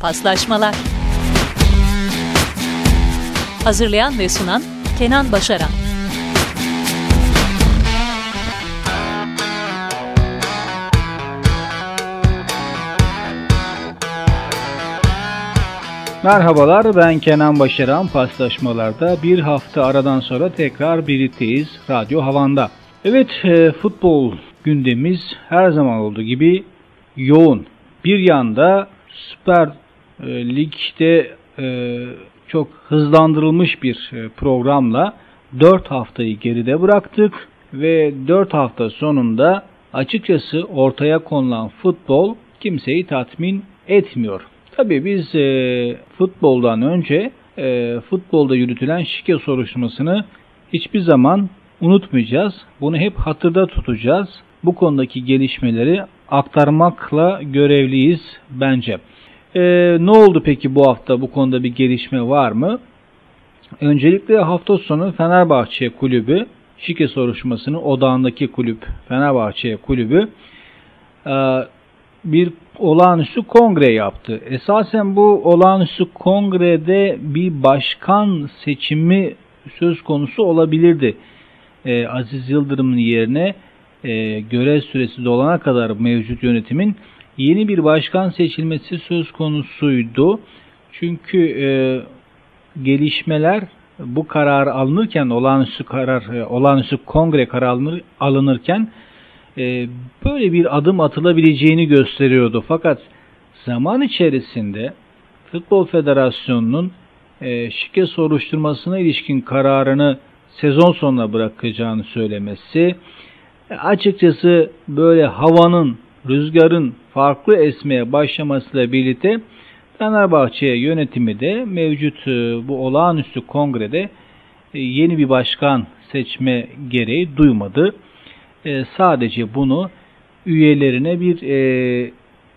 Paslaşmalar Hazırlayan ve sunan Kenan Başaran Merhabalar ben Kenan Başaran paslaşmalarda bir hafta aradan sonra tekrar birlikteyiz Radyo Havan'da. Evet e, futbol gündemimiz her zaman olduğu gibi yoğun. Bir yanda Süper e, Lig'de e, çok hızlandırılmış bir e, programla 4 haftayı geride bıraktık ve 4 hafta sonunda açıkçası ortaya konulan futbol kimseyi tatmin etmiyor. Tabii biz futboldan önce futbolda yürütülen şike soruşturmasını hiçbir zaman unutmayacağız. Bunu hep hatırda tutacağız. Bu konudaki gelişmeleri aktarmakla görevliyiz bence. E, ne oldu peki bu hafta bu konuda bir gelişme var mı? Öncelikle hafta sonu Fenerbahçe kulübü şike soruşturmasının odağındaki kulüp Fenerbahçe kulübü e, bir olağanüstü kongre yaptı. Esasen bu olağanüstü kongrede bir başkan seçimi söz konusu olabilirdi. Ee, Aziz Yıldırım'ın yerine e, görev süresi dolana kadar mevcut yönetimin yeni bir başkan seçilmesi söz konusuydu. Çünkü e, gelişmeler bu karar alınırken olağanüstü karar e, olağanüstü kongre kararı alınırken e, böyle bir adım atılabileceğini gösteriyordu. Fakat zaman içerisinde Futbol Federasyonu'nun e, şike soruşturmasına ilişkin kararını sezon sonuna bırakacağını söylemesi e, açıkçası böyle havanın, rüzgarın farklı esmeye başlamasıyla birlikte Fenerbahçe yönetimi de mevcut bu olağanüstü kongrede yeni bir başkan seçme gereği duymadı e, sadece bunu üyelerine bir e,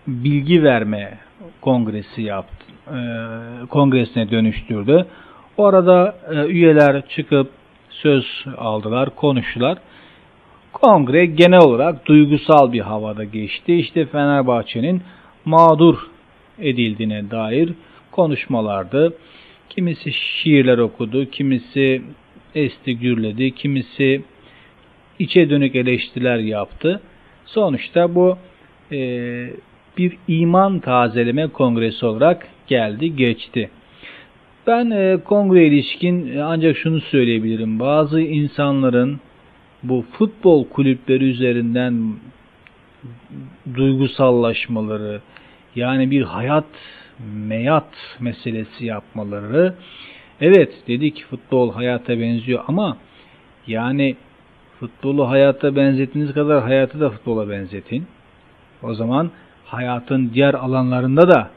bilgi verme kongresi yaptı. E, kongresine dönüştürdü. Orada e, üyeler çıkıp söz aldılar, konuştular. Kongre genel olarak duygusal bir havada geçti. İşte Fenerbahçe'nin mağdur edildiğine dair konuşmalardı. Kimisi şiirler okudu, kimisi esti gürledi, kimisi içe dönük eleştiriler yaptı. Sonuçta bu e, bir iman tazeleme kongresi olarak geldi geçti. Ben e, kongre ilişkin ancak şunu söyleyebilirim. Bazı insanların bu futbol kulüpleri üzerinden duygusallaşmaları, yani bir hayat meyat meselesi yapmaları. Evet dedik futbol hayata benziyor ama yani Futbolu hayata benzettiğiniz kadar hayatı da futbola benzetin. O zaman hayatın diğer alanlarında da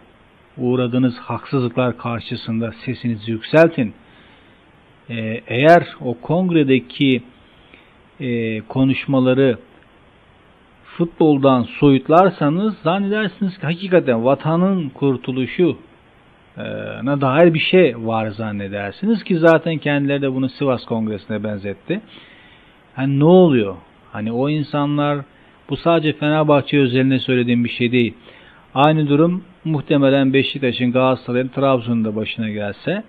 uğradığınız haksızlıklar karşısında sesinizi yükseltin. Ee, eğer o kongredeki e, konuşmaları futboldan soyutlarsanız zannedersiniz ki hakikaten vatanın kurtuluşu ne dair bir şey var zannedersiniz ki zaten kendileri de bunu Sivas Kongresi'ne benzetti. Hani ne oluyor? Hani o insanlar bu sadece Fenerbahçe özelinde söylediğim bir şey değil. Aynı durum muhtemelen Beşiktaş'ın, Galatasaray'ın, Trabzon'un da başına gelse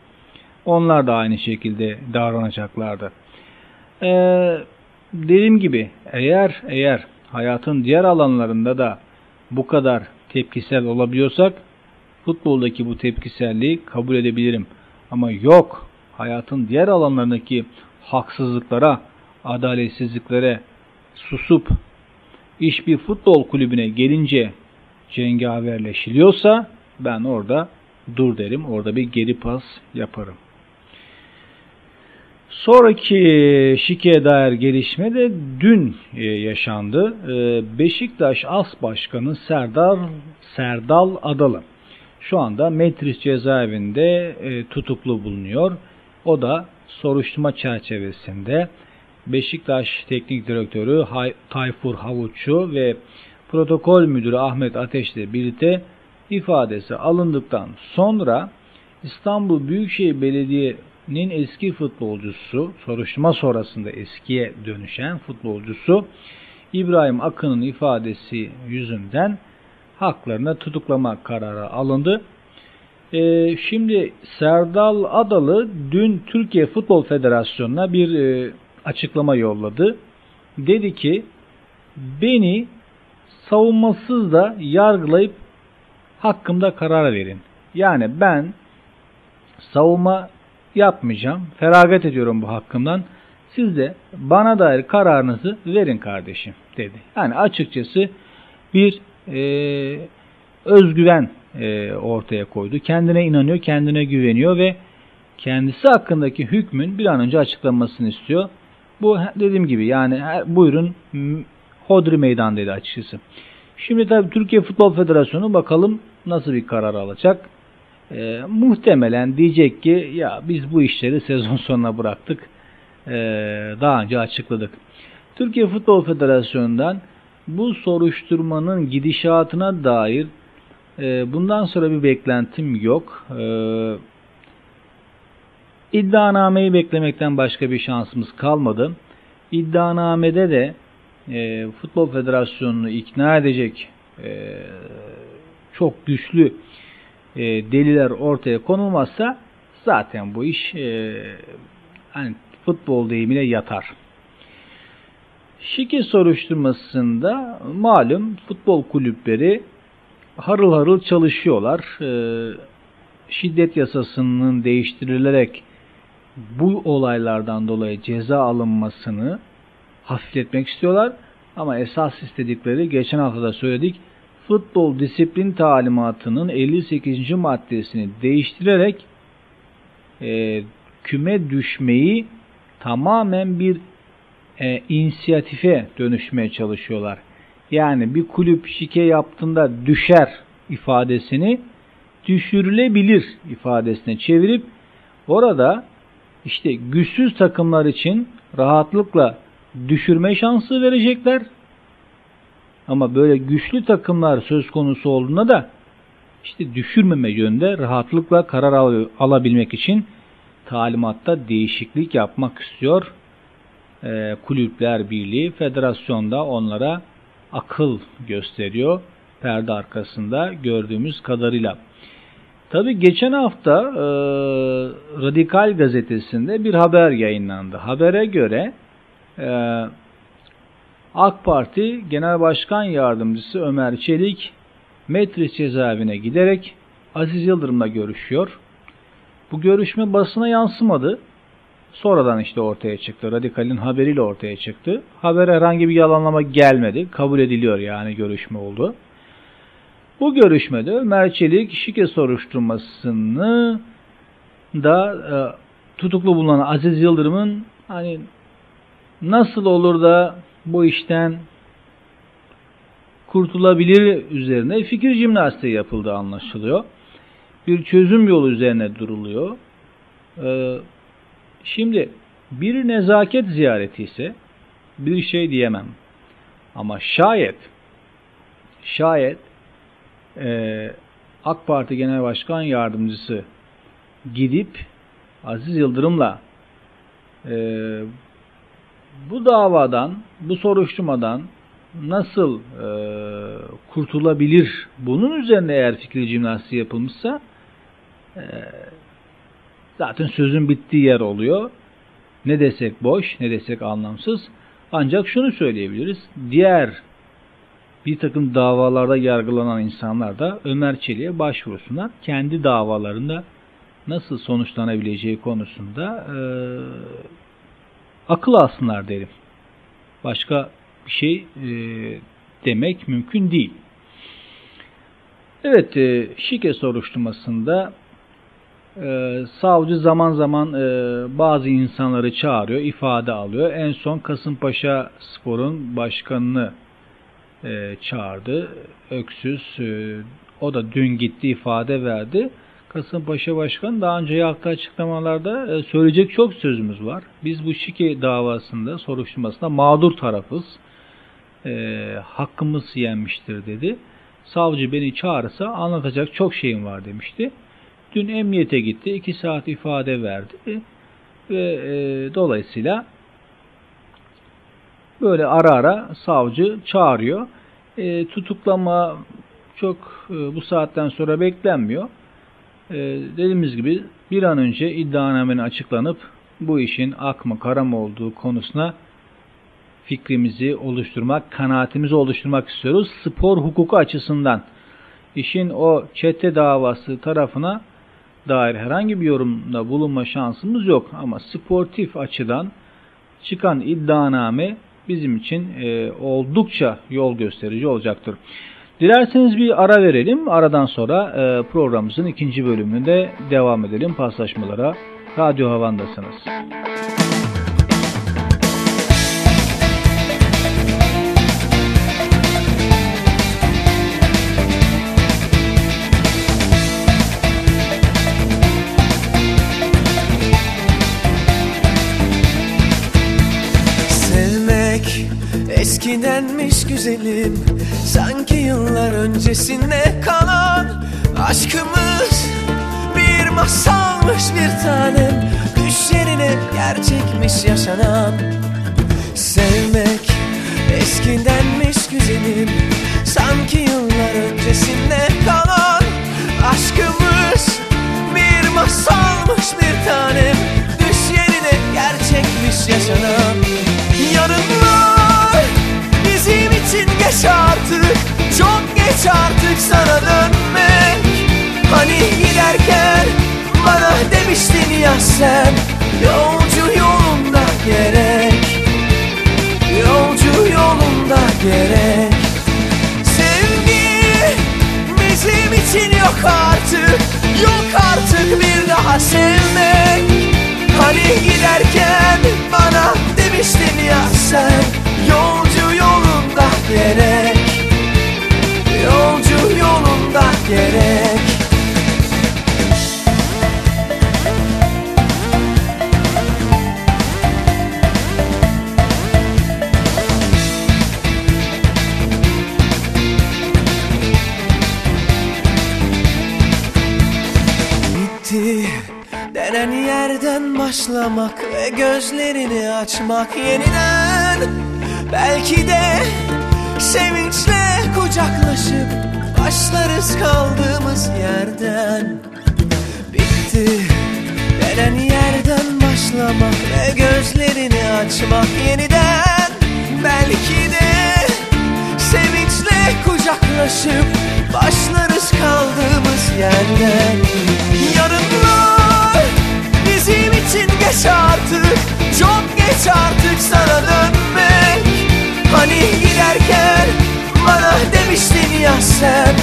onlar da aynı şekilde davranacaklardı. Ee, dediğim gibi eğer eğer hayatın diğer alanlarında da bu kadar tepkisel olabiliyorsak futboldaki bu tepkiselliği kabul edebilirim. Ama yok hayatın diğer alanlarındaki haksızlıklara, adaletsizliklere susup iş bir futbol kulübüne gelince cengaverleşiliyorsa ben orada dur derim. Orada bir geri pas yaparım. Sonraki şikeye dair gelişme de dün e, yaşandı. E, Beşiktaş As Başkanı Serdar Serdal Adalı şu anda Metris cezaevinde e, tutuklu bulunuyor. O da soruşturma çerçevesinde Beşiktaş Teknik Direktörü Tayfur Havuççu ve protokol müdürü Ahmet Ateş ile birlikte ifadesi alındıktan sonra İstanbul Büyükşehir Belediye'nin eski futbolcusu, soruşturma sonrasında eskiye dönüşen futbolcusu İbrahim Akın'ın ifadesi yüzünden haklarına tutuklama kararı alındı. E, şimdi Serdal Adalı dün Türkiye Futbol Federasyonu'na bir e, açıklama yolladı. Dedi ki beni savunmasız da yargılayıp hakkımda karar verin. Yani ben savunma yapmayacağım. Feragat ediyorum bu hakkımdan. Siz de bana dair kararınızı verin kardeşim dedi. Yani açıkçası bir e, özgüven e, ortaya koydu. Kendine inanıyor, kendine güveniyor ve kendisi hakkındaki hükmün bir an önce açıklanmasını istiyor. Bu dediğim gibi yani her, buyurun hodri meydan dedi açıkçası. Şimdi tabii Türkiye Futbol Federasyonu bakalım nasıl bir karar alacak. E, muhtemelen diyecek ki ya biz bu işleri sezon sonuna bıraktık. E, daha önce açıkladık. Türkiye Futbol Federasyonu'ndan bu soruşturmanın gidişatına dair e, bundan sonra bir beklentim yok. E, iddianameyi beklemekten başka bir şansımız kalmadı. İddianamede de e, Futbol Federasyonu'nu ikna edecek e, çok güçlü e, deliller ortaya konulmazsa zaten bu iş e, hani futbol deyimiyle yatar. Şike soruşturmasında malum futbol kulüpleri harıl harıl çalışıyorlar. E, şiddet yasasının değiştirilerek bu olaylardan dolayı ceza alınmasını hafifletmek istiyorlar. Ama esas istedikleri geçen hafta da söyledik futbol disiplin talimatının 58. maddesini değiştirerek e, küme düşmeyi tamamen bir e, inisiyatife dönüşmeye çalışıyorlar. Yani bir kulüp şike yaptığında düşer ifadesini düşürülebilir ifadesine çevirip orada işte güçsüz takımlar için rahatlıkla düşürme şansı verecekler ama böyle güçlü takımlar söz konusu olduğunda da işte düşürmeme yönde rahatlıkla karar al alabilmek için talimatta değişiklik yapmak istiyor. E, Kulüpler Birliği, federasyonda onlara akıl gösteriyor perde arkasında gördüğümüz kadarıyla. Tabi geçen hafta e, Radikal gazetesinde bir haber yayınlandı. Habere göre e, AK Parti Genel Başkan Yardımcısı Ömer Çelik Metris cezaevine giderek Aziz Yıldırım'la görüşüyor. Bu görüşme basına yansımadı. Sonradan işte ortaya çıktı. Radikal'in haberiyle ortaya çıktı. Haber herhangi bir yalanlama gelmedi. Kabul ediliyor yani görüşme oldu. Bu görüşmede Ömer Çelik şike soruşturmasını da e, tutuklu bulunan Aziz Yıldırım'ın hani nasıl olur da bu işten kurtulabilir üzerine fikir jimnastiği yapıldığı anlaşılıyor. Bir çözüm yolu üzerine duruluyor. Ee, şimdi bir nezaket ziyareti ise bir şey diyemem. Ama şayet şayet e, AK Parti Genel Başkan Yardımcısı gidip Aziz Yıldırım'la e, bu davadan, bu soruşturmadan nasıl e, kurtulabilir? Bunun üzerine eğer fikri cimnastiği yapılmışsa e, zaten sözün bittiği yer oluyor. Ne desek boş, ne desek anlamsız. Ancak şunu söyleyebiliriz. Diğer bir takım davalarda yargılanan insanlar da Ömer Çelik'e başvurusunlar. Kendi davalarında nasıl sonuçlanabileceği konusunda e, akıl alsınlar derim. Başka bir şey e, demek mümkün değil. Evet, e, şike soruşturmasında e, savcı zaman zaman e, bazı insanları çağırıyor, ifade alıyor. En son Kasımpaşa Spor'un başkanını e, çağırdı. Öksüz, e, o da dün gitti ifade verdi. Kasımpaşa Başkanı daha önce yaptığı açıklamalarda e, söyleyecek çok sözümüz var. Biz bu şike davasında, soruşturmasında mağdur tarafız. E, hakkımız yenmiştir dedi. Savcı beni çağırırsa anlatacak çok şeyim var demişti. Dün emniyete gitti. iki saat ifade verdi. Ve e, dolayısıyla böyle ara ara savcı çağırıyor. E, tutuklama çok e, bu saatten sonra beklenmiyor. E, dediğimiz gibi bir an önce iddianamenin açıklanıp bu işin ak mı kara mı olduğu konusuna fikrimizi oluşturmak, kanaatimizi oluşturmak istiyoruz. Spor hukuku açısından işin o çete davası tarafına dair herhangi bir yorumda bulunma şansımız yok. Ama sportif açıdan çıkan iddianame bizim için e, oldukça yol gösterici olacaktır. Dilerseniz bir ara verelim. Aradan sonra e, programımızın ikinci bölümünde devam edelim paslaşmalara. Radyo Havan'dasınız. Sevmek eskidenmiş güzelim Sanki yıllar öncesinde kalan Aşkımız. Bir masalmış bir tanem Düş yerine gerçekmiş yaşanan. Sevmek eskidenmiş güzelim Sanki yıllar öncesinde kalan Aşkımız. Bir masalmış bir tanem Düş yerine gerçekmiş yaşanan. Yarınlar için geç artık. Çok geç artık sana dönmek. Hani giderken bana demiştin ya sen Yolcu yolunda gerek. Yolcu yolunda gerek. Sevgi bizim için yok artık. Yok artık bir daha sevmek. Hani giderken bana demiştin ya sen Yolcu gerek. Bitti. Denen yerden başlamak Ve gözlerini açmak yeniden. Belki de sevinçle kucaklaşıp Başlarız kaldığımız yerden. Bitti. Denen yerden başlamak Ve gözlerini açmak yeniden. Belki de sevinçle kucaklaşıp Başlarız kaldığımız yerden. Yarınlar bizim için geç artık. Çok geç artık sana dönmek. Hani giderken demiştin ya sen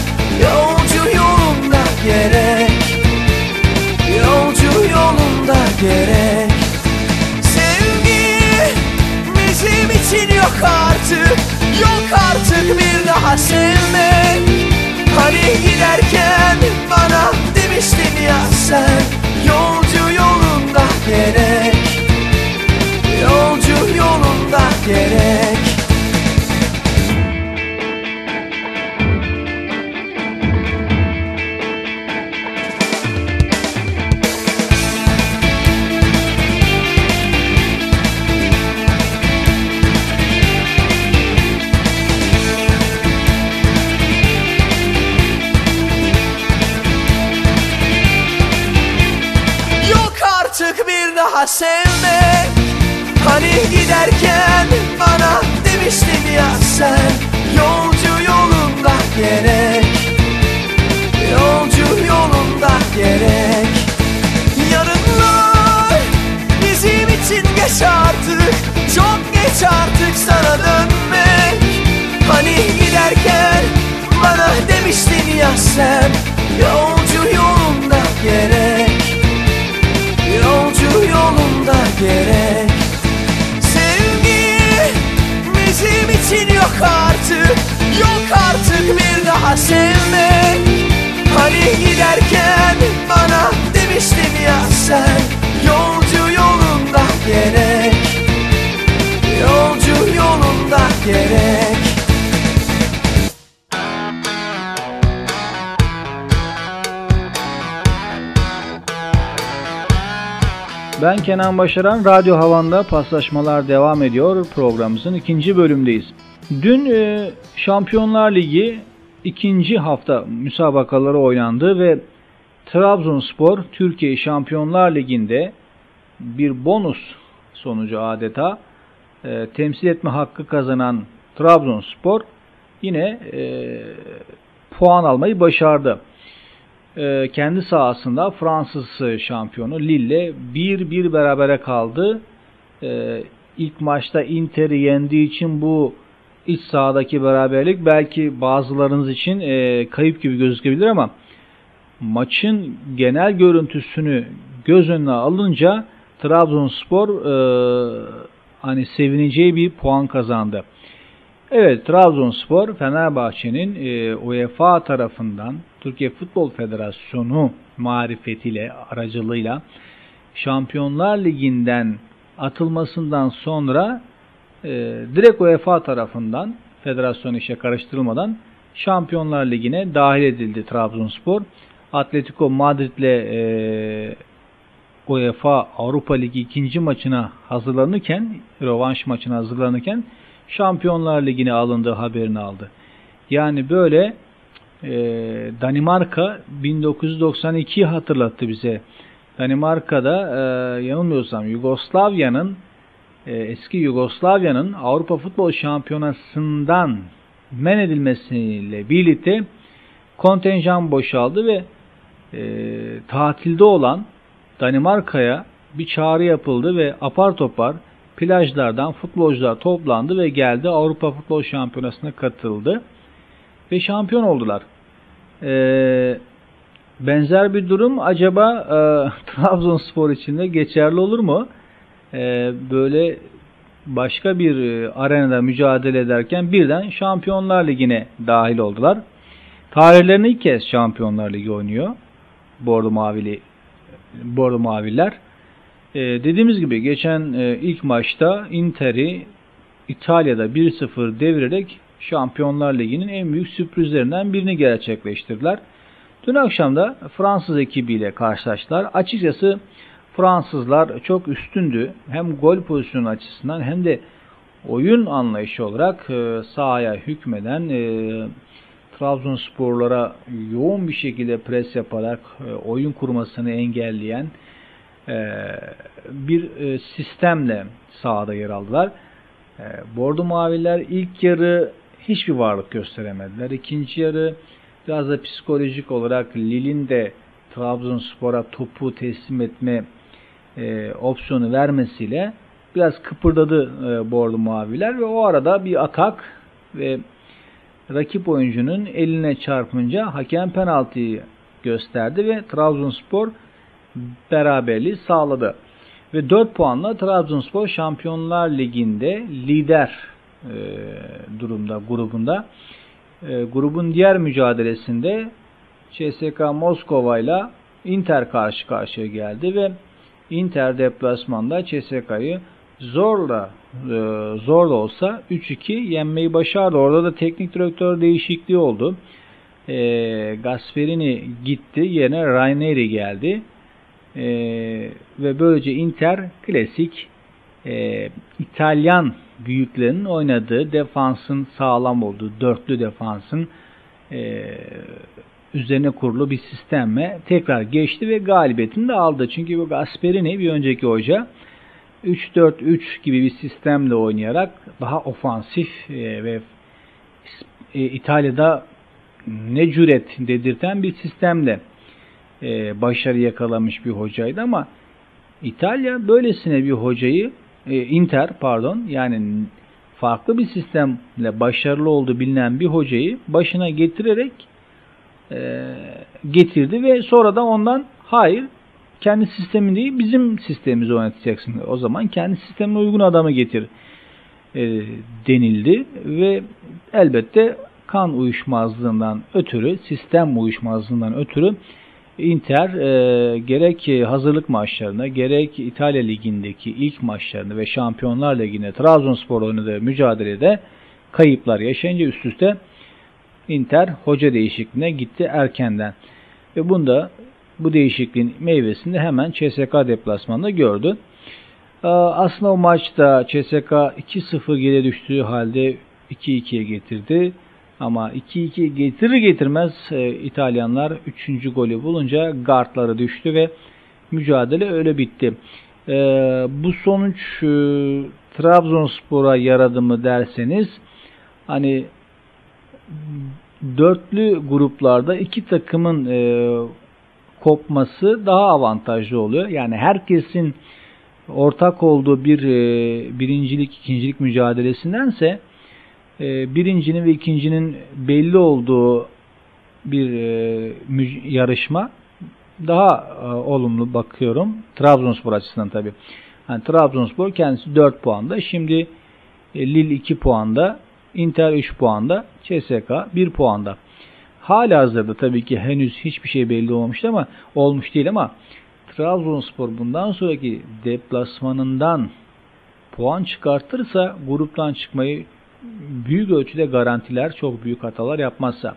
Yolcu yolunda gerek. Yolcu yolunda gerek. Sevgi bizim için yok artık. Yok artık bir daha sevmek. Hani giderken bana demiştin ya sen Yolcu yolunda gerek. Yolcu yolunda gerek daha Hani giderken bana demiştin ya sen Yolcu yolunda gerek. Yolcu yolunda gerek. Yarınlar bizim için geç artık. Çok geç artık sana dönmek. Hani giderken bana demiştin ya sen Yolcu artık Yok artık bir daha sevmek Hani giderken bana demiştin ya sen Yolcu yolunda gerek Yolcu yolunda gerek Ben Kenan Başaran, Radyo Havan'da paslaşmalar devam ediyor. Programımızın ikinci bölümdeyiz. Dün e, Şampiyonlar Ligi ikinci hafta müsabakaları oynandı ve Trabzonspor Türkiye Şampiyonlar Ligi'nde bir bonus sonucu adeta e, temsil etme hakkı kazanan Trabzonspor yine e, puan almayı başardı. E, kendi sahasında Fransız şampiyonu Lille 1-1 berabere kaldı. E, ilk maçta Inter'i yendiği için bu iç sahadaki beraberlik belki bazılarınız için e, kayıp gibi gözükebilir ama maçın genel görüntüsünü göz önüne alınca Trabzonspor e, hani sevineceği bir puan kazandı. Evet Trabzonspor Fenerbahçe'nin e, UEFA tarafından Türkiye Futbol Federasyonu marifetiyle aracılığıyla Şampiyonlar Ligi'nden atılmasından sonra e, direkt UEFA tarafından federasyon işe karıştırılmadan Şampiyonlar Ligi'ne dahil edildi Trabzonspor. Atletico Madrid'le e, UEFA Avrupa Ligi ikinci maçına hazırlanırken, rövanş maçına hazırlanırken Şampiyonlar Ligi'ne alındığı haberini aldı. Yani böyle e, Danimarka 1992 hatırlattı bize. Danimarka'da e, yanılmıyorsam Yugoslavya'nın e, eski Yugoslavya'nın Avrupa Futbol Şampiyonası'ndan men edilmesiyle birlikte kontenjan boşaldı ve e, tatilde olan Danimarka'ya bir çağrı yapıldı ve apar topar plajlardan futbolcular toplandı ve geldi Avrupa Futbol Şampiyonası'na katıldı ve şampiyon oldular. Ee, benzer bir durum acaba e, Trabzonspor için de geçerli olur mu? Ee, böyle başka bir e, arenada mücadele ederken birden Şampiyonlar Ligi'ne dahil oldular. Tarihlerini ilk kez Şampiyonlar Ligi oynuyor. Bordo Mavili Bordo Maviler. Ee, dediğimiz gibi geçen e, ilk maçta Inter'i İtalya'da 1-0 devirerek Şampiyonlar Ligi'nin en büyük sürprizlerinden birini gerçekleştirdiler. Dün akşam da Fransız ekibiyle karşılaştılar. Açıkçası Fransızlar çok üstündü. Hem gol pozisyonu açısından hem de oyun anlayışı olarak e, sahaya hükmeden e, Trabzonsporlara yoğun bir şekilde pres yaparak e, oyun kurmasını engelleyen bir sistemle sahada yer aldılar. Bordo Maviler ilk yarı hiçbir varlık gösteremediler. İkinci yarı biraz da psikolojik olarak Lille'in de Trabzonspor'a topu teslim etme e, opsiyonu vermesiyle biraz kıpırdadı e, Bordo Maviler ve o arada bir atak ve rakip oyuncunun eline çarpınca hakem penaltıyı gösterdi ve Trabzonspor beraberliği sağladı. Ve 4 puanla Trabzonspor Şampiyonlar Ligi'nde lider e, durumda grubunda. E, grubun diğer mücadelesinde CSK Moskova ile Inter karşı karşıya geldi ve Inter deplasmanda CSK'yı zorla e, zor da olsa 3-2 yenmeyi başardı. Orada da teknik direktör değişikliği oldu. E, Gasperini gitti. Yerine Raineri geldi. E, ve böylece Inter klasik e, İtalyan büyüklerinin oynadığı defansın sağlam olduğu dörtlü defansın e, üzerine kurulu bir sistemme tekrar geçti ve galibiyetini de aldı. Çünkü bu Gasperini bir önceki hoca 3-4-3 gibi bir sistemle oynayarak daha ofansif e, ve e, İtalya'da ne cüret dedirten bir sistemle e, başarı yakalamış bir hocaydı ama İtalya böylesine bir hocayı Inter pardon yani farklı bir sistemle başarılı olduğu bilinen bir hocayı başına getirerek e, getirdi ve sonra da ondan hayır kendi sistemi değil bizim sistemimizi oynatacaksın. O zaman kendi sistemine uygun adamı getir e, denildi ve elbette kan uyuşmazlığından ötürü, sistem uyuşmazlığından ötürü Inter e, gerek hazırlık maçlarında gerek İtalya Ligi'ndeki ilk maçlarında ve Şampiyonlar Ligi'nde Trabzonspor oynadığı mücadelede kayıplar yaşayınca üst üste Inter hoca değişikliğine gitti erkenden. Ve bunda bu değişikliğin meyvesini hemen CSK deplasmanında gördü. Ee, aslında o maçta CSK 2-0 geri düştüğü halde 2-2'ye getirdi. Ama 2-2 getirir getirmez e, İtalyanlar 3. golü bulunca gardları düştü ve mücadele öyle bitti. E, bu sonuç e, Trabzonspor'a yaradı mı derseniz hani dörtlü gruplarda iki takımın e, kopması daha avantajlı oluyor. Yani herkesin ortak olduğu bir e, birincilik, ikincilik mücadelesindense e, birincinin ve ikincinin belli olduğu bir e, yarışma daha e, olumlu bakıyorum. Trabzonspor açısından tabi. Yani Trabzonspor kendisi 4 puanda. Şimdi e, Lille 2 puanda. Inter 3 puanda. CSK 1 puanda. Hala hazırda tabii ki henüz hiçbir şey belli olmamıştı ama olmuş değil ama Trabzonspor bundan sonraki deplasmanından puan çıkartırsa gruptan çıkmayı büyük ölçüde garantiler, çok büyük hatalar yapmazsa.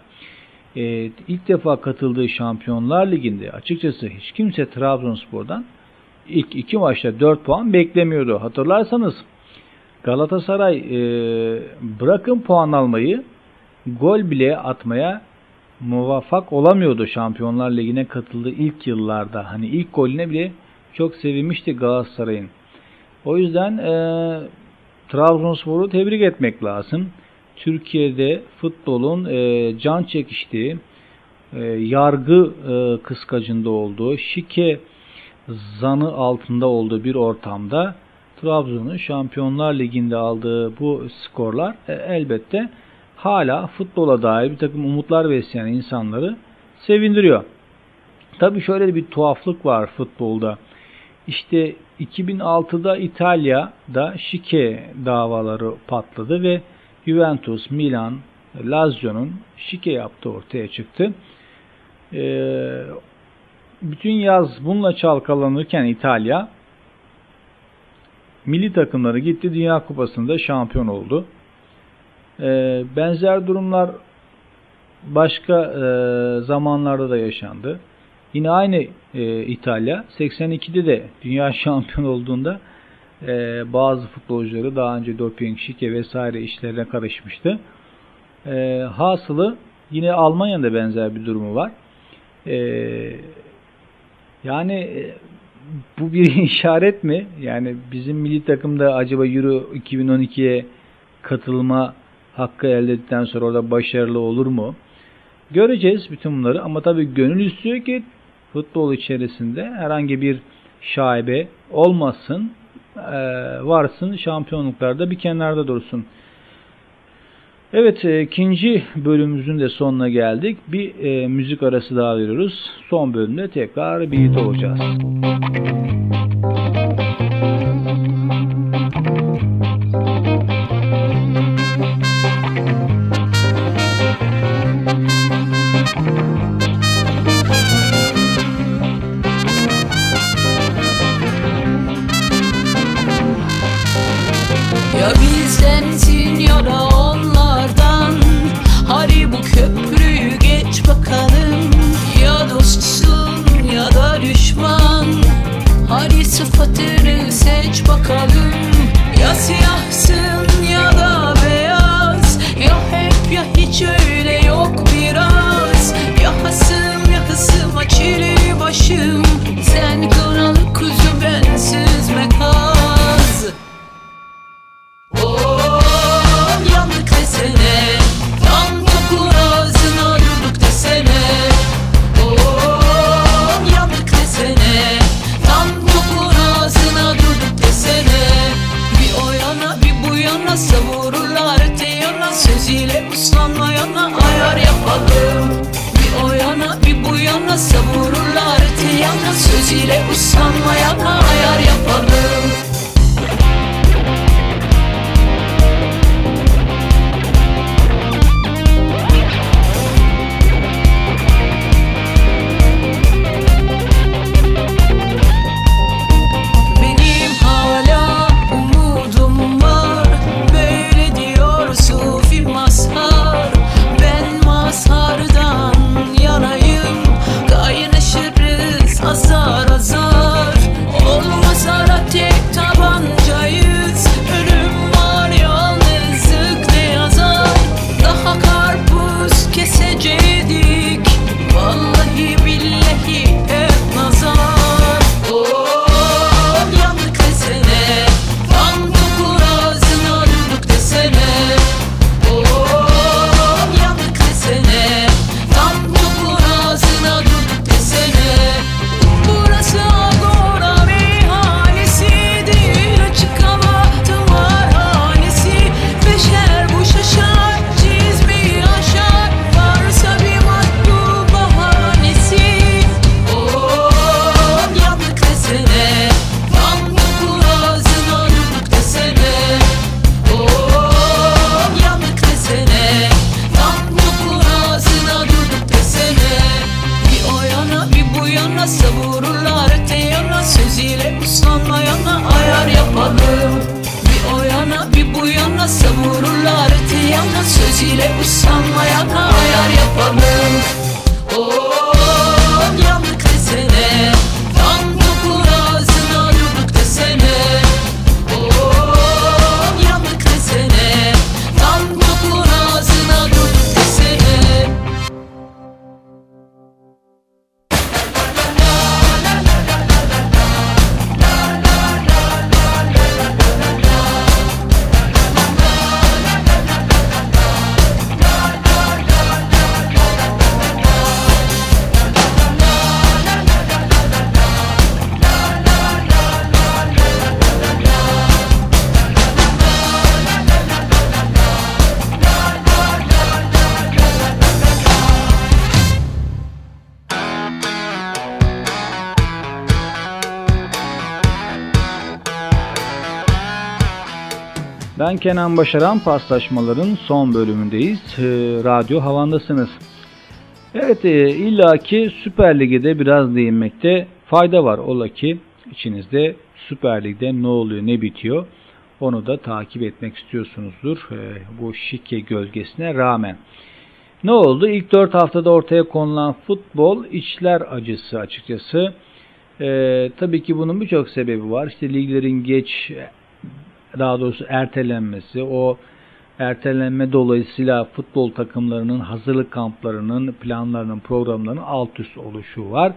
Ee, ilk defa katıldığı Şampiyonlar Ligi'nde açıkçası hiç kimse Trabzonspor'dan ilk iki maçta 4 puan beklemiyordu. Hatırlarsanız Galatasaray e, bırakın puan almayı gol bile atmaya muvaffak olamıyordu Şampiyonlar Ligi'ne katıldığı ilk yıllarda. Hani ilk golüne bile çok sevinmişti Galatasaray'ın. O yüzden e, Trabzonspor'u tebrik etmek lazım. Türkiye'de futbolun e, can çekiştiği, e, yargı e, kıskacında olduğu, şike zanı altında olduğu bir ortamda Trabzon'un Şampiyonlar Ligi'nde aldığı bu skorlar e, elbette hala futbola dair bir takım umutlar besleyen insanları sevindiriyor. Tabii şöyle bir tuhaflık var futbolda. İşte 2006'da İtalya'da şike davaları patladı ve Juventus, Milan, Lazio'nun şike yaptığı ortaya çıktı. Ee, bütün yaz bununla çalkalanırken İtalya milli takımları gitti Dünya Kupası'nda şampiyon oldu. Ee, benzer durumlar başka e, zamanlarda da yaşandı. Yine aynı e, İtalya 82'de de dünya şampiyon olduğunda e, bazı futbolcuları daha önce doping, şike vesaire işlerine karışmıştı. E, hasılı yine Almanya'da benzer bir durumu var. E, yani e, bu bir işaret mi? Yani bizim milli takımda acaba Euro 2012'ye katılma hakkı elde ettikten sonra orada başarılı olur mu? Göreceğiz bütün bunları ama tabii gönül istiyor ki futbol içerisinde herhangi bir şaibe olmasın, varsın şampiyonluklarda bir kenarda dursun. Evet e, ikinci bölümümüzün de sonuna geldik. Bir e, müzik arası daha veriyoruz. Son bölümde tekrar birlikte olacağız. Savururlar it was something Ben Kenan Başaran paslaşmaların son bölümündeyiz. Ee, radyo havandasınız. Evet e, illaki Süper Lig'e biraz değinmekte fayda var. Ola ki içinizde Süper Lig'de ne oluyor ne bitiyor onu da takip etmek istiyorsunuzdur e, bu şike gölgesine rağmen. Ne oldu? İlk 4 haftada ortaya konulan futbol içler acısı açıkçası. E, tabii ki bunun birçok sebebi var. İşte liglerin geç daha doğrusu ertelenmesi, o ertelenme dolayısıyla futbol takımlarının hazırlık kamplarının, planlarının, programlarının alt üst oluşu var.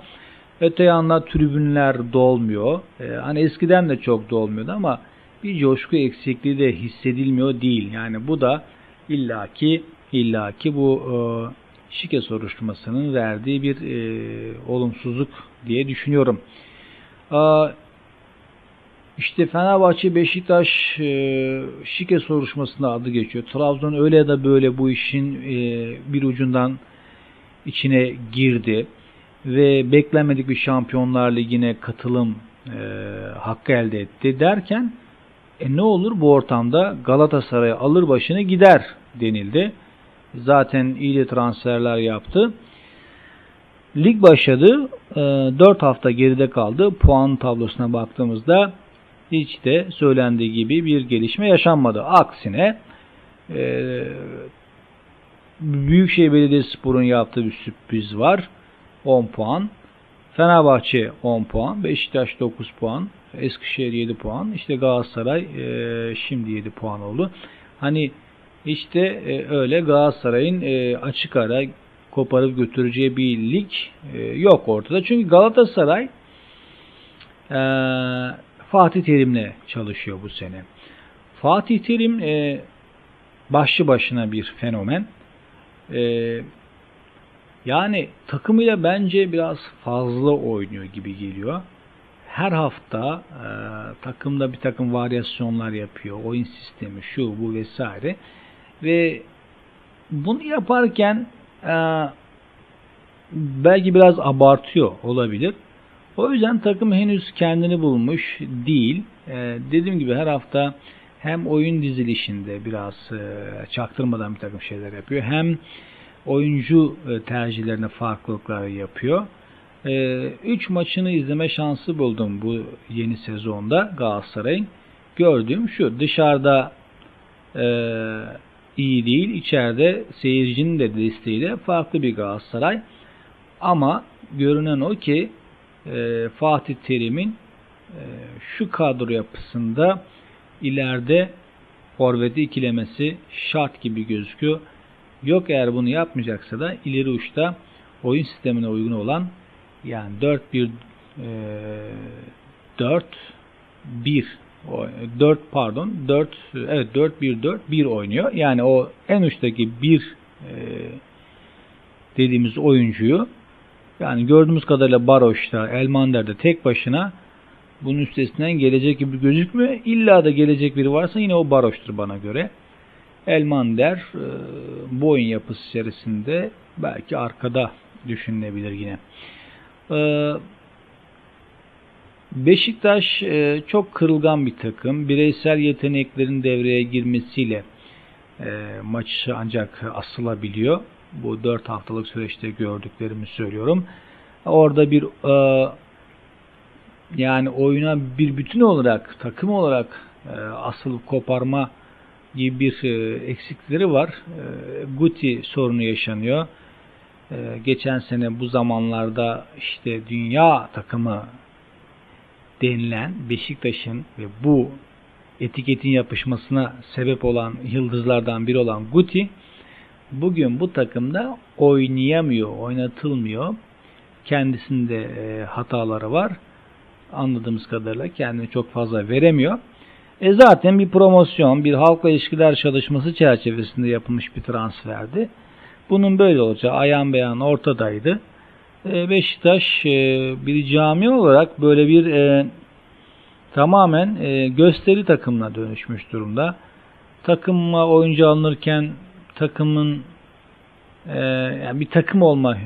Öte yandan tribünler dolmuyor. Ee, hani eskiden de çok dolmuyordu ama bir coşku eksikliği de hissedilmiyor değil. Yani bu da illaki illaki bu e, şike soruşturmasının verdiği bir e, olumsuzluk diye düşünüyorum. E, işte Fenerbahçe Beşiktaş e, şike soruşturmasında adı geçiyor. Trabzon öyle ya da böyle bu işin e, bir ucundan içine girdi ve beklenmedik bir Şampiyonlar Ligi'ne katılım e, hakkı elde etti derken e, ne olur bu ortamda Galatasaray alır başını gider denildi. Zaten iyi transferler yaptı. Lig başladı. E, 4 hafta geride kaldı. Puan tablosuna baktığımızda hiç de söylendiği gibi bir gelişme yaşanmadı. Aksine e, Büyükşehir Belediyespor'un yaptığı bir sürpriz var. 10 puan. Fenerbahçe 10 puan. Beşiktaş 9 puan. Eskişehir 7 puan. İşte Galatasaray e, şimdi 7 puan oldu. Hani işte e, öyle Galatasaray'ın e, açık ara koparıp götüreceği bir lig e, yok ortada. Çünkü Galatasaray e, Fatih Terim'le çalışıyor bu sene. Fatih Terim e, başlı başına bir fenomen. E, yani takımıyla bence biraz fazla oynuyor gibi geliyor. Her hafta e, takımda bir takım varyasyonlar yapıyor. Oyun sistemi şu bu vesaire. Ve bunu yaparken e, belki biraz abartıyor olabilir. O yüzden takım henüz kendini bulmuş değil. Ee, dediğim gibi her hafta hem oyun dizilişinde biraz e, çaktırmadan bir takım şeyler yapıyor. Hem oyuncu e, tercihlerine farklılıklar yapıyor. 3 e, üç maçını izleme şansı buldum bu yeni sezonda Galatasaray'ın. Gördüğüm şu dışarıda e, iyi değil. içeride seyircinin de desteğiyle farklı bir Galatasaray. Ama görünen o ki e, Fatih Terim'in e, şu kadro yapısında ileride forveti ikilemesi şart gibi gözüküyor. Yok eğer bunu yapmayacaksa da ileri uçta oyun sistemine uygun olan yani 4-1 e, 4 1 4 pardon 4 evet 4 1 4 1 oynuyor. Yani o en uçtaki bir e, dediğimiz oyuncuyu yani gördüğümüz kadarıyla Baroş'ta, Elmander'de tek başına bunun üstesinden gelecek gibi gözükmüyor. İlla da gelecek biri varsa yine o Baroş'tur bana göre. Elmander e, bu oyun yapısı içerisinde belki arkada düşünülebilir yine. E, Beşiktaş e, çok kırılgan bir takım. Bireysel yeteneklerin devreye girmesiyle maçı ancak asılabiliyor bu 4 haftalık süreçte gördüklerimi söylüyorum. Orada bir e, yani oyuna bir bütün olarak takım olarak e, asıl koparma gibi bir e, eksikleri var. E, Guti sorunu yaşanıyor. E, geçen sene bu zamanlarda işte dünya takımı denilen Beşiktaş'ın ve bu etiketin yapışmasına sebep olan yıldızlardan biri olan Guti bugün bu takımda oynayamıyor, oynatılmıyor. Kendisinde e, hataları var. Anladığımız kadarıyla kendini çok fazla veremiyor. E zaten bir promosyon, bir halkla ilişkiler çalışması çerçevesinde yapılmış bir transferdi. Bunun böyle olacağı ayan beyan ortadaydı. E, Beşiktaş e, bir cami olarak böyle bir e, tamamen e, gösteri takımına dönüşmüş durumda. Takımma oyuncu alınırken takımın e, yani bir takım olma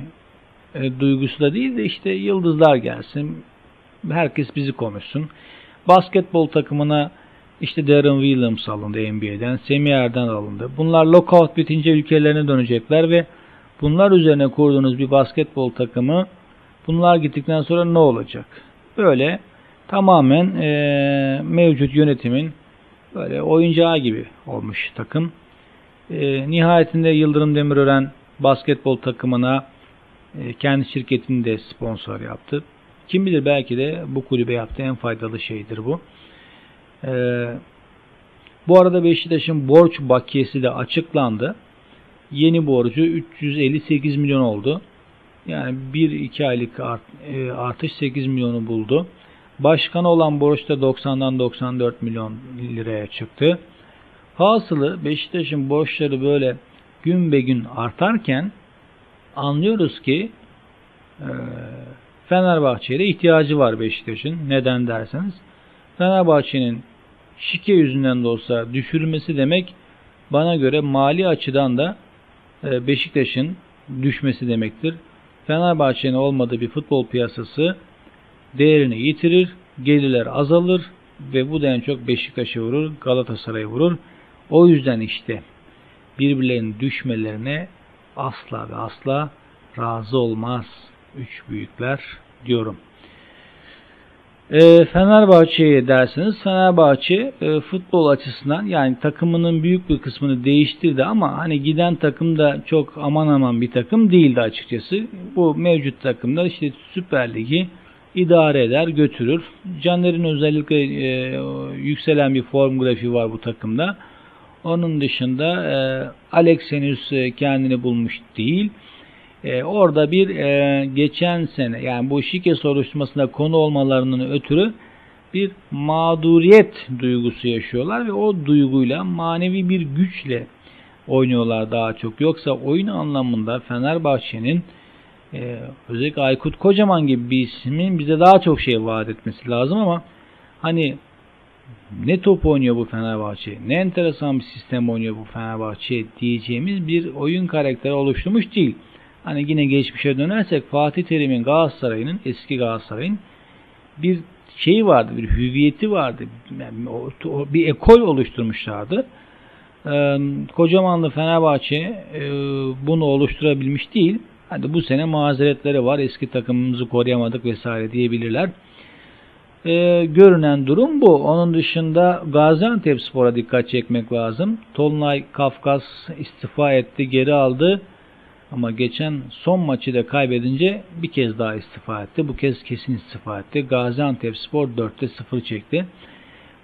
e, duygusu da değil de işte yıldızlar gelsin. Herkes bizi konuşsun. Basketbol takımına İşte Darren Williams alındı NBA'den, Semih Erden alındı. Bunlar lockout bitince ülkelerine dönecekler ve bunlar üzerine kurduğunuz bir basketbol takımı bunlar gittikten sonra ne olacak? Böyle tamamen e, mevcut yönetimin böyle oyuncağı gibi olmuş takım. E, nihayetinde Yıldırım Demirören basketbol takımına e, kendi şirketini de sponsor yaptı. Kim bilir belki de bu kulübe yaptığı en faydalı şeydir bu. Ee, bu arada Beşiktaş'ın borç bakiyesi de açıklandı. Yeni borcu 358 milyon oldu. Yani 1-2 aylık art, e, artış 8 milyonu buldu. Başkan olan borç da 90'dan 94 milyon liraya çıktı. Hasılı Beşiktaş'ın borçları böyle gün be gün artarken anlıyoruz ki e, Fenerbahçe'ye ihtiyacı var Beşiktaş'ın. Neden derseniz Fenerbahçe'nin şike yüzünden de olsa düşürülmesi demek bana göre mali açıdan da e, Beşiktaş'ın düşmesi demektir. Fenerbahçe'nin olmadığı bir futbol piyasası değerini yitirir, gelirler azalır ve bu da en çok Beşiktaş'ı vurur, Galatasaray'ı vurur. O yüzden işte birbirlerinin düşmelerine asla ve asla razı olmaz üç büyükler diyorum. E, Fenerbahçe'ye derseniz Fenerbahçe e, futbol açısından yani takımının büyük bir kısmını değiştirdi ama hani giden takım da çok aman aman bir takım değildi açıkçası. Bu mevcut takımda işte Süper Ligi idare eder, götürür. Caner'in özellikle e, yükselen bir form grafiği var bu takımda. Onun dışında e, Alex e, kendini bulmuş değil. E, orada bir e, geçen sene yani bu şike soruşturmasında konu olmalarının ötürü bir mağduriyet duygusu yaşıyorlar ve o duyguyla manevi bir güçle oynuyorlar daha çok. Yoksa oyun anlamında Fenerbahçe'nin e, özellikle Aykut Kocaman gibi bir ismin bize daha çok şey vaat etmesi lazım ama hani ne top oynuyor bu Fenerbahçe, ne enteresan bir sistem oynuyor bu Fenerbahçe diyeceğimiz bir oyun karakteri oluşturmuş değil. Hani yine geçmişe dönersek Fatih Terim'in Galatasaray'ın eski Galatasaray'ın bir şeyi vardı, bir hüviyeti vardı. Yani bir ekol oluşturmuşlardı. Ee, kocamanlı Fenerbahçe e, bunu oluşturabilmiş değil. Hadi bu sene mazeretleri var. Eski takımımızı koruyamadık vesaire diyebilirler. Ee, görünen durum bu. Onun dışında Gaziantep Spor'a dikkat çekmek lazım. Tolunay Kafkas istifa etti, geri aldı. Ama geçen son maçı da kaybedince bir kez daha istifa etti. Bu kez kesin istifa etti. Gaziantep Spor 4'te 0 çekti.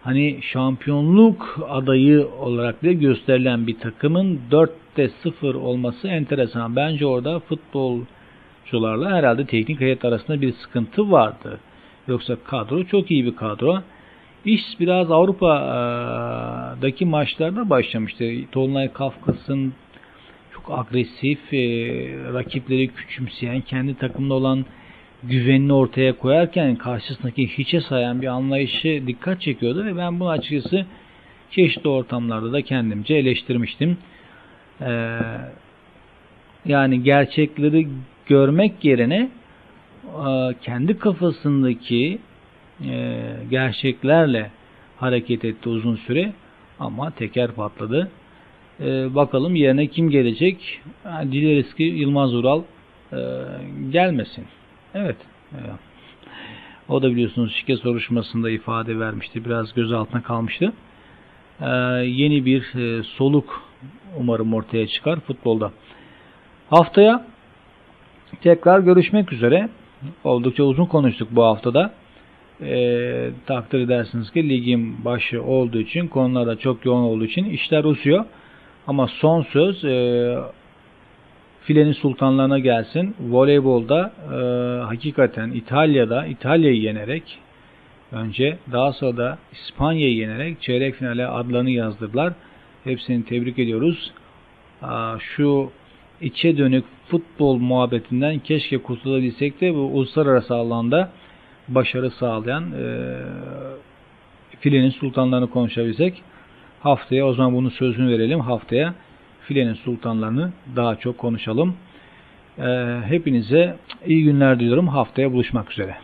Hani şampiyonluk adayı olarak da gösterilen bir takımın 4'te 0 olması enteresan. Bence orada futbolcularla herhalde teknik heyet arasında bir sıkıntı vardı. Yoksa kadro çok iyi bir kadro. İş biraz Avrupa'daki maçlarda başlamıştı. Tolunay Kafkas'ın agresif, e, rakipleri küçümseyen, kendi takımda olan güvenini ortaya koyarken karşısındaki hiçe sayan bir anlayışı dikkat çekiyordu ve ben bunu açıkçası çeşitli ortamlarda da kendimce eleştirmiştim. Ee, yani gerçekleri görmek yerine e, kendi kafasındaki e, gerçeklerle hareket etti uzun süre ama teker patladı. E, bakalım yerine kim gelecek? Dileriz ki Yılmaz Ural e, gelmesin. Evet. E, o da biliyorsunuz şike soruşturmasında ifade vermişti. Biraz göz altına kalmıştı. E, yeni bir e, soluk umarım ortaya çıkar futbolda. Haftaya tekrar görüşmek üzere. Oldukça uzun konuştuk bu haftada. E, takdir edersiniz ki ligin başı olduğu için konular da çok yoğun olduğu için işler uzuyor. Ama son söz e, filenin sultanlarına gelsin. Voleybolda e, hakikaten İtalya'da İtalya'yı yenerek önce daha sonra da İspanya'yı yenerek çeyrek finale adlarını yazdırdılar. Hepsini tebrik ediyoruz. Şu içe dönük futbol muhabbetinden keşke kurtulabilsek de bu uluslararası alanda başarı sağlayan e, filenin sultanlarını konuşabilsek. Haftaya o zaman bunun sözünü verelim. Haftaya filenin sultanlarını daha çok konuşalım. Ee, hepinize iyi günler diliyorum. Haftaya buluşmak üzere.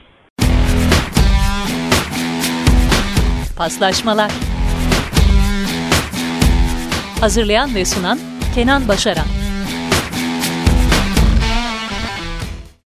Paslaşmalar Hazırlayan ve sunan Kenan Başaran.